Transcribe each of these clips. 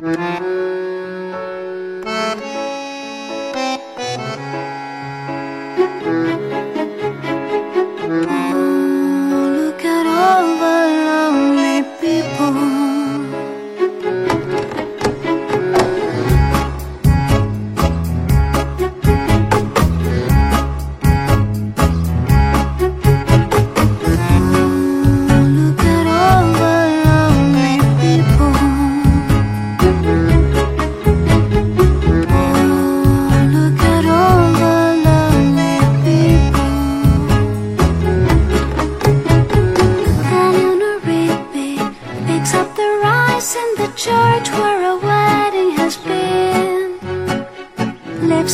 Look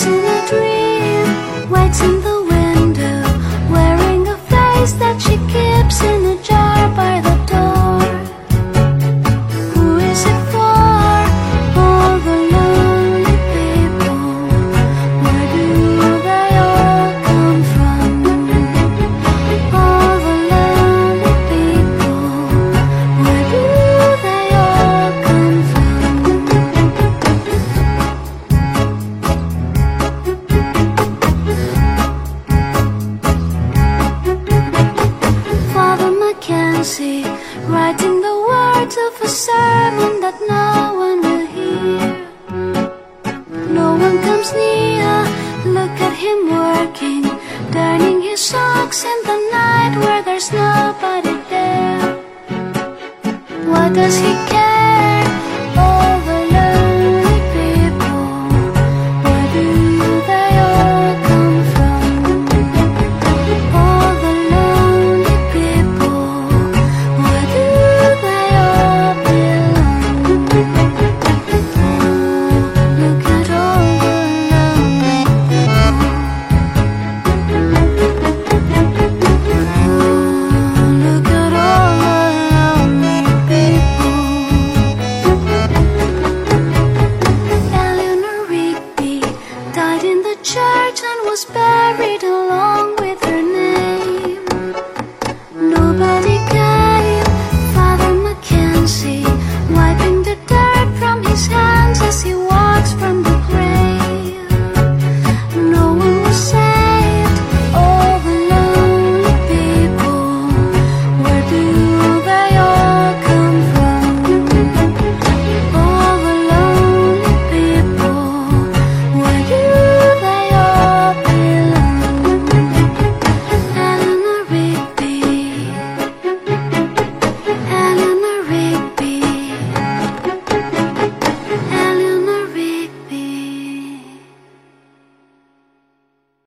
in a dream, waits in the words of a sermon that no one will hear. No one comes near. Look at him working, turning his socks in the night where there's nobody there. What does he was buried along.